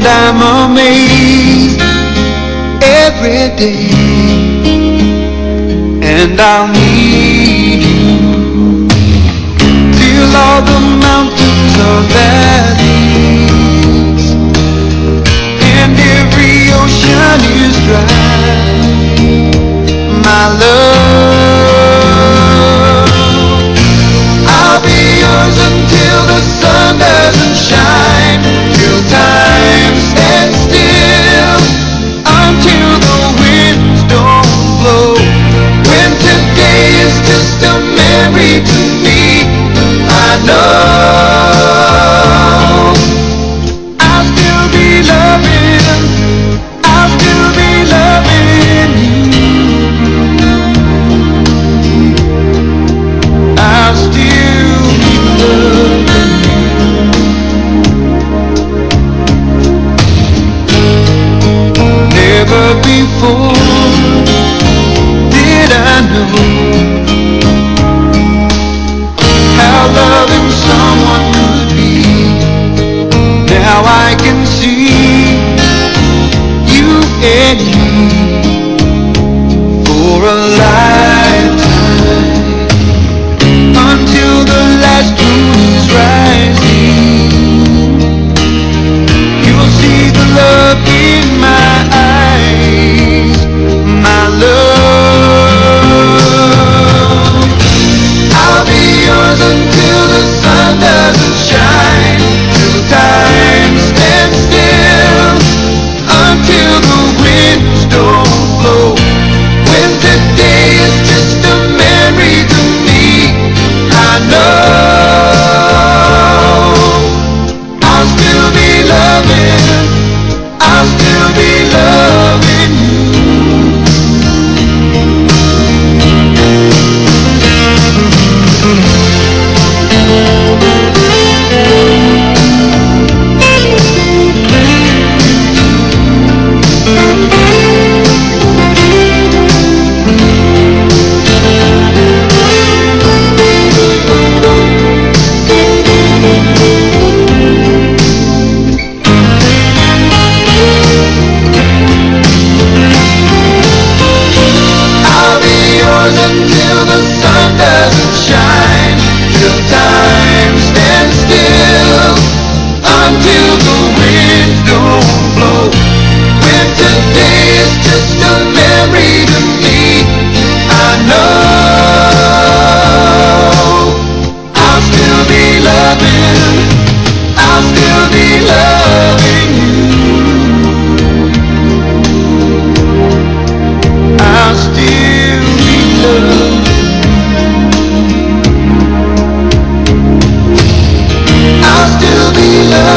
and I'm amazed every day, and I'll need you till all the mountains are valleys.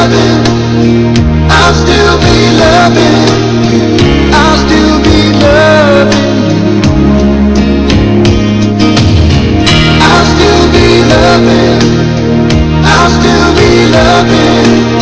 I'll still be loving. I'll still be loving. I'll still be loving. I'll still be loving.